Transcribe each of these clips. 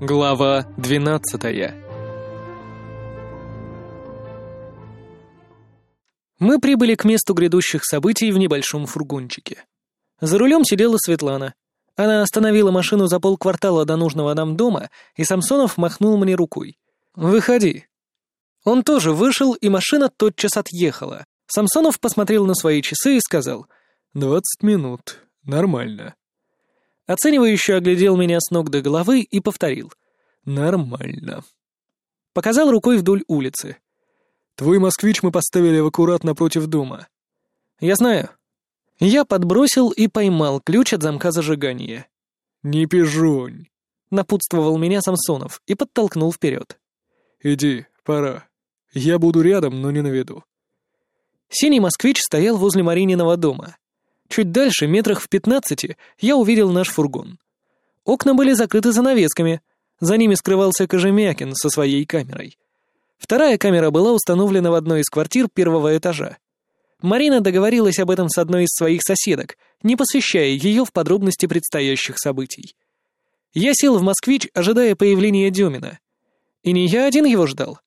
Глава 12 Мы прибыли к месту грядущих событий в небольшом фургончике. За рулем сидела Светлана. Она остановила машину за полквартала до нужного нам дома, и Самсонов махнул мне рукой. «Выходи». Он тоже вышел, и машина тотчас отъехала. Самсонов посмотрел на свои часы и сказал «Двадцать минут. Нормально». Оценивающе оглядел меня с ног до головы и повторил. «Нормально». Показал рукой вдоль улицы. «Твой москвич мы поставили в аккурат напротив дома». «Я знаю». Я подбросил и поймал ключ от замка зажигания. «Не пижонь», — напутствовал меня Самсонов и подтолкнул вперед. «Иди, пора. Я буду рядом, но не на виду». Синий москвич стоял возле Марининого дома. Чуть дальше, метрах в пятнадцати, я увидел наш фургон. Окна были закрыты занавесками. За ними скрывался Кожемякин со своей камерой. Вторая камера была установлена в одной из квартир первого этажа. Марина договорилась об этом с одной из своих соседок, не посвящая ее в подробности предстоящих событий. Я сел в «Москвич», ожидая появления Демина. И не я один его ждал.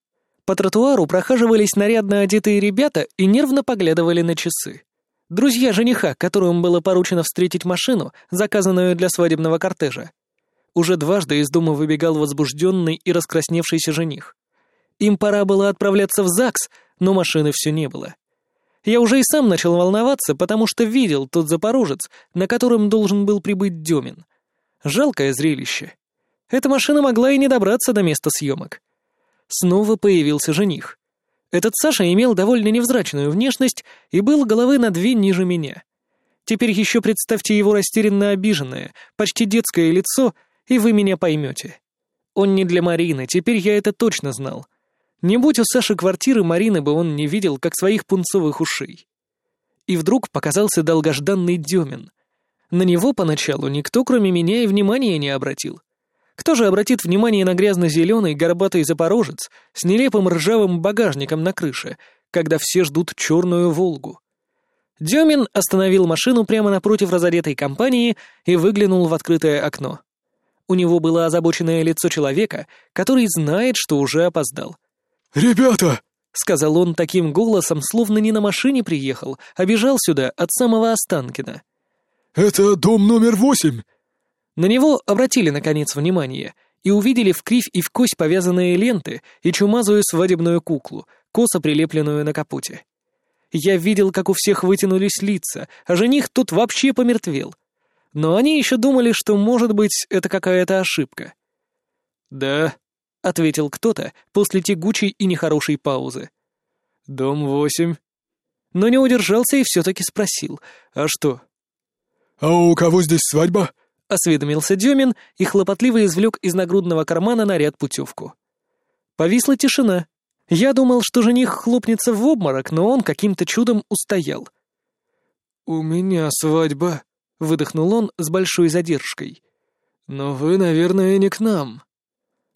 По тротуару прохаживались нарядно одетые ребята и нервно поглядывали на часы. Друзья жениха, которым было поручено встретить машину, заказанную для свадебного кортежа. Уже дважды из дома выбегал возбужденный и раскрасневшийся жених. Им пора было отправляться в ЗАГС, но машины все не было. Я уже и сам начал волноваться, потому что видел тот запорожец, на котором должен был прибыть Демин. Жалкое зрелище. Эта машина могла и не добраться до места съемок. Снова появился жених. Этот Саша имел довольно невзрачную внешность и был головы на две ниже меня. Теперь еще представьте его растерянно обиженное, почти детское лицо, и вы меня поймете. Он не для Марины, теперь я это точно знал. Не будь у Саши квартиры, Марины бы он не видел, как своих пунцовых ушей. И вдруг показался долгожданный Демин. На него поначалу никто, кроме меня, и внимания не обратил. Кто же обратит внимание на грязно-зеленый горбатый запорожец с нелепым ржавым багажником на крыше, когда все ждут черную «Волгу»? Демин остановил машину прямо напротив разодетой компании и выглянул в открытое окно. У него было озабоченное лицо человека, который знает, что уже опоздал. «Ребята!» — сказал он таким голосом, словно не на машине приехал, а бежал сюда от самого Останкина. «Это дом номер восемь. На него обратили, наконец, внимание и увидели в кривь и в кость повязанные ленты и чумазую свадебную куклу, косо прилепленную на капоте. Я видел, как у всех вытянулись лица, а жених тут вообще помертвел. Но они еще думали, что, может быть, это какая-то ошибка. «Да», — ответил кто-то после тягучей и нехорошей паузы. «Дом восемь». Но не удержался и все-таки спросил, «А что?» «А у кого здесь свадьба?» — осведомился Демин и хлопотливо извлек из нагрудного кармана наряд путевку. Повисла тишина. Я думал, что жених хлопнется в обморок, но он каким-то чудом устоял. «У меня свадьба», — выдохнул он с большой задержкой. «Но вы, наверное, не к нам».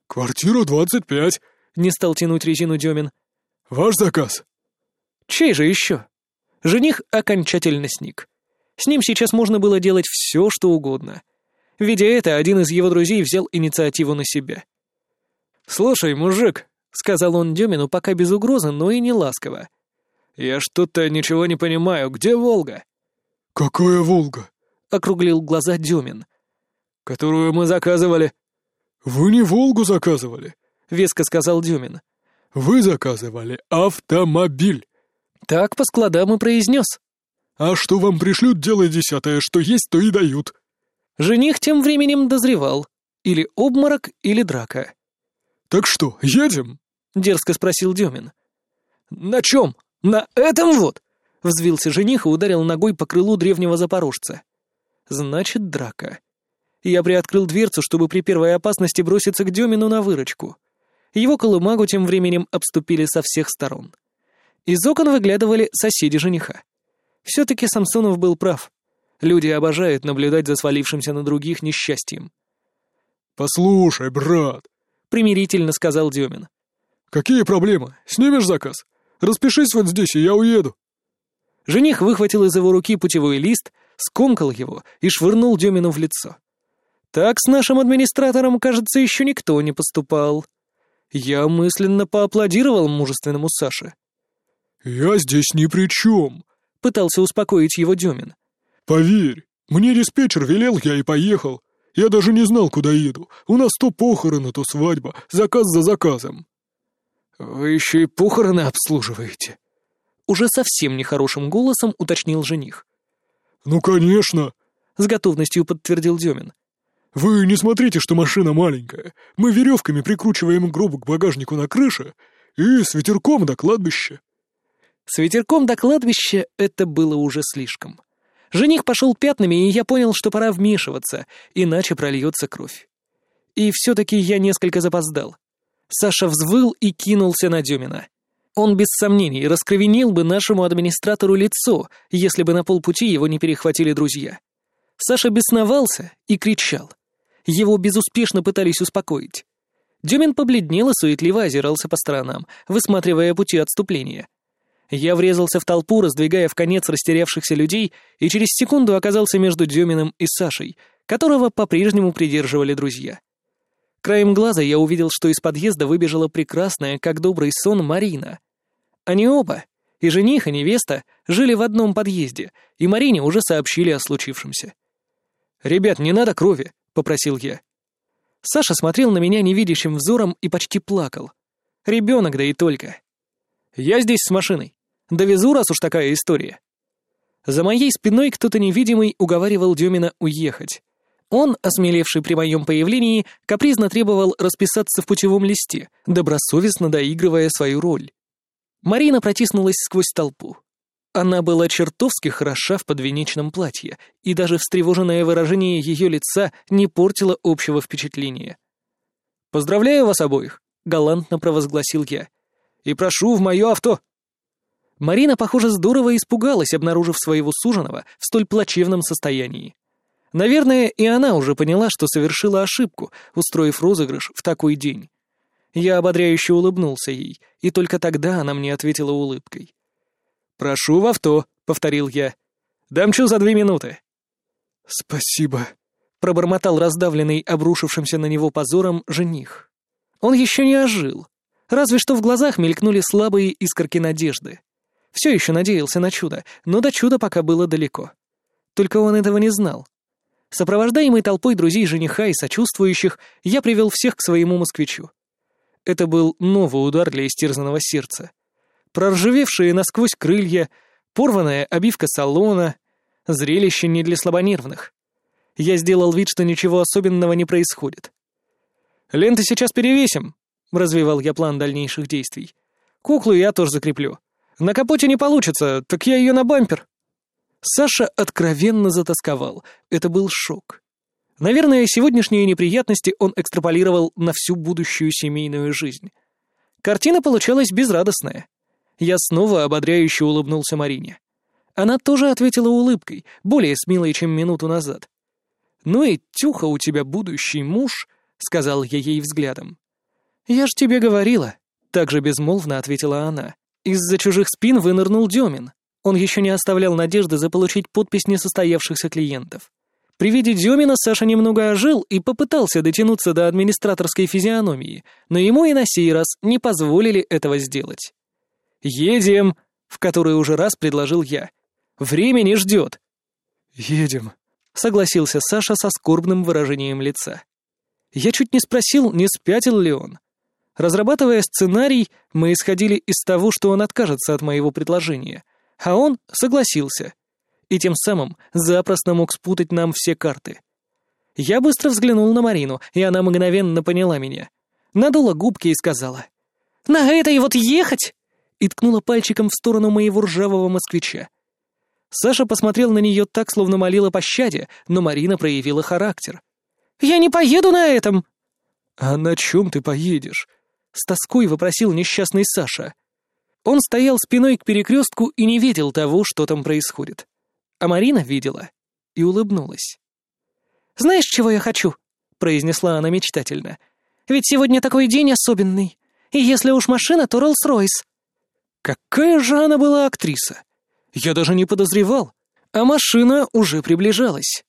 «Квартира двадцать пять», — не стал тянуть резину Демин. «Ваш заказ». «Чей же еще?» Жених окончательно сник. С ним сейчас можно было делать все, что угодно. Видя это, один из его друзей взял инициативу на себя. «Слушай, мужик», — сказал он Демину пока без угрозы, но и не ласково. «Я что-то ничего не понимаю. Где Волга?» «Какая Волга?» — округлил глаза Демин. «Которую мы заказывали». «Вы не Волгу заказывали», — веско сказал Демин. «Вы заказывали автомобиль». Так по складам и произнес. «А что вам пришлют, дело десятое, что есть, то и дают». Жених тем временем дозревал. Или обморок, или драка. «Так что, едем?» — дерзко спросил Демин. «На чем? На этом вот?» — взвился жених и ударил ногой по крылу древнего запорожца. «Значит, драка». Я приоткрыл дверцу, чтобы при первой опасности броситься к Демину на выручку. Его колымагу тем временем обступили со всех сторон. Из окон выглядывали соседи жениха. Все-таки Самсонов был прав. Люди обожают наблюдать за свалившимся на других несчастьем. «Послушай, брат», — примирительно сказал Демин. «Какие проблемы? Снимешь заказ? Распишись вот здесь, и я уеду». Жених выхватил из его руки путевой лист, скомкал его и швырнул Демину в лицо. Так с нашим администратором, кажется, еще никто не поступал. Я мысленно поаплодировал мужественному Саше. «Я здесь ни при чем», — пытался успокоить его Демин. «Поверь, мне диспетчер велел, я и поехал. Я даже не знал, куда еду. У нас то похороны, то свадьба, заказ за заказом». «Вы еще и похороны обслуживаете?» Уже совсем нехорошим голосом уточнил жених. «Ну, конечно!» — с готовностью подтвердил Демин. «Вы не смотрите, что машина маленькая. Мы веревками прикручиваем гроб к багажнику на крыше и с ветерком до кладбища». С ветерком до кладбища это было уже слишком. Жених пошел пятнами, и я понял, что пора вмешиваться, иначе прольется кровь. И все-таки я несколько запоздал. Саша взвыл и кинулся на Демина. Он без сомнений раскровенил бы нашему администратору лицо, если бы на полпути его не перехватили друзья. Саша бесновался и кричал. Его безуспешно пытались успокоить. Демин побледнел и суетливо озирался по сторонам, высматривая пути отступления. Я врезался в толпу, раздвигая в конец растерявшихся людей, и через секунду оказался между Деминым и Сашей, которого по-прежнему придерживали друзья. Краем глаза я увидел, что из подъезда выбежала прекрасная, как добрый сон, Марина. Они оба, и жених, и невеста, жили в одном подъезде, и Марине уже сообщили о случившемся. «Ребят, не надо крови», — попросил я. Саша смотрел на меня невидящим взором и почти плакал. Ребенок, да и только. «Я здесь с машиной. Довезу, раз уж такая история». За моей спиной кто-то невидимый уговаривал Демина уехать. Он, осмелевший при моем появлении, капризно требовал расписаться в путевом листе, добросовестно доигрывая свою роль. Марина протиснулась сквозь толпу. Она была чертовски хороша в подвенечном платье, и даже встревоженное выражение ее лица не портило общего впечатления. «Поздравляю вас обоих», — галантно провозгласил я. «И прошу в мое авто». Марина, похоже, здорово испугалась, обнаружив своего суженого в столь плачевном состоянии. Наверное, и она уже поняла, что совершила ошибку, устроив розыгрыш в такой день. Я ободряюще улыбнулся ей, и только тогда она мне ответила улыбкой. «Прошу в авто», — повторил я. «Дамчу за две минуты». «Спасибо», — пробормотал раздавленный обрушившимся на него позором жених. Он еще не ожил. Разве что в глазах мелькнули слабые искорки надежды. Все еще надеялся на чудо, но до чуда пока было далеко. Только он этого не знал. Сопровождаемый толпой друзей жениха и сочувствующих, я привел всех к своему москвичу. Это был новый удар для истерзанного сердца. Проржавевшие насквозь крылья, порванная обивка салона, зрелище не для слабонервных. Я сделал вид, что ничего особенного не происходит. «Ленты сейчас перевесим», — развивал я план дальнейших действий. «Куклу я тоже закреплю. На капоте не получится, так я ее на бампер». Саша откровенно затасковал. Это был шок. Наверное, сегодняшние неприятности он экстраполировал на всю будущую семейную жизнь. Картина получалась безрадостная. Я снова ободряюще улыбнулся Марине. Она тоже ответила улыбкой, более смелой, чем минуту назад. «Ну и тюха у тебя будущий муж», — сказал я ей взглядом. «Я ж тебе говорила», — также безмолвно ответила она. Из-за чужих спин вынырнул Демин. Он еще не оставлял надежды заполучить подпись несостоявшихся клиентов. При виде Демина Саша немного ожил и попытался дотянуться до администраторской физиономии, но ему и на сей раз не позволили этого сделать. «Едем!» — в который уже раз предложил я. «Время не ждет!» «Едем!» — согласился Саша со скорбным выражением лица. Я чуть не спросил, не спятил ли он. Разрабатывая сценарий, мы исходили из того, что он откажется от моего предложения, а он согласился — и тем самым запросто мог спутать нам все карты. Я быстро взглянул на Марину, и она мгновенно поняла меня. Надула губки и сказала. «На этой вот ехать?» и ткнула пальчиком в сторону моего ржавого москвича. Саша посмотрел на нее так, словно молила пощаде, но Марина проявила характер. «Я не поеду на этом!» «А на чем ты поедешь?» — с тоской вопросил несчастный Саша. Он стоял спиной к перекрестку и не видел того, что там происходит. А Марина видела и улыбнулась. «Знаешь, чего я хочу?» — произнесла она мечтательно. «Ведь сегодня такой день особенный. И если уж машина, то Роллс-Ройс». Какая же она была актриса! Я даже не подозревал, а машина уже приближалась.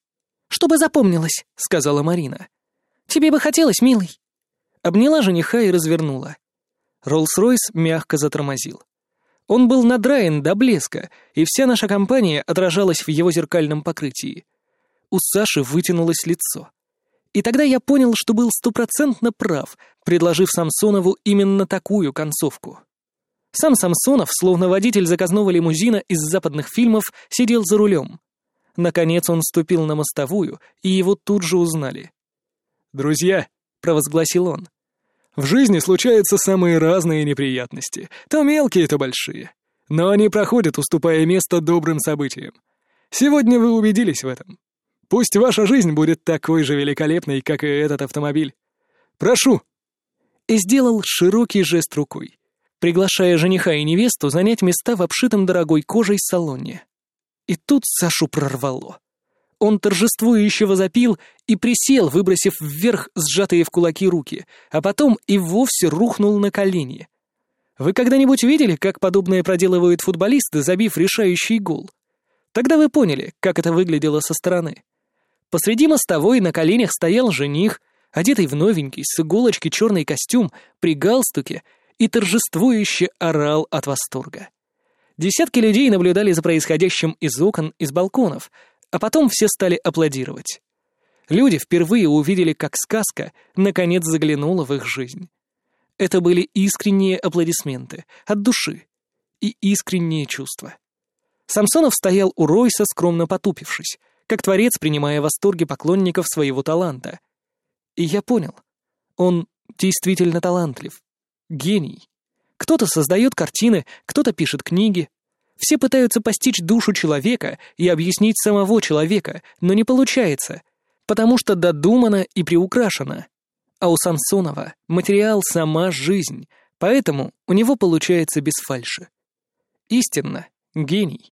«Чтобы запомнилось», — сказала Марина. «Тебе бы хотелось, милый». Обняла жениха и развернула. Роллс-Ройс мягко затормозил. Он был надраен до блеска, и вся наша компания отражалась в его зеркальном покрытии. У Саши вытянулось лицо. И тогда я понял, что был стопроцентно прав, предложив Самсонову именно такую концовку. Сам Самсонов, словно водитель заказного лимузина из западных фильмов, сидел за рулем. Наконец он ступил на мостовую, и его тут же узнали. «Друзья», — провозгласил он, — «в жизни случаются самые разные неприятности, то мелкие, то большие. Но они проходят, уступая место добрым событиям. Сегодня вы убедились в этом. Пусть ваша жизнь будет такой же великолепной, как и этот автомобиль. Прошу!» И сделал широкий жест рукой, приглашая жениха и невесту занять места в обшитом дорогой кожей салоне. И тут Сашу прорвало. Он торжествующе возопил и присел, выбросив вверх сжатые в кулаки руки, а потом и вовсе рухнул на колени. Вы когда-нибудь видели, как подобное проделывают футболисты, забив решающий гол? Тогда вы поняли, как это выглядело со стороны. Посреди мостовой на коленях стоял жених, одетый в новенький, с иголочки черный костюм, при галстуке, и торжествующе орал от восторга. Десятки людей наблюдали за происходящим из окон, из балконов, а потом все стали аплодировать. Люди впервые увидели, как сказка наконец заглянула в их жизнь. Это были искренние аплодисменты, от души, и искренние чувства. Самсонов стоял у Ройса, скромно потупившись, как творец, принимая восторги поклонников своего таланта. И я понял, он действительно талантлив, гений. Кто-то создает картины, кто-то пишет книги. Все пытаются постичь душу человека и объяснить самого человека, но не получается, потому что додумано и приукрашено. А у Самсонова материал — сама жизнь, поэтому у него получается без фальши. Истинно, гений.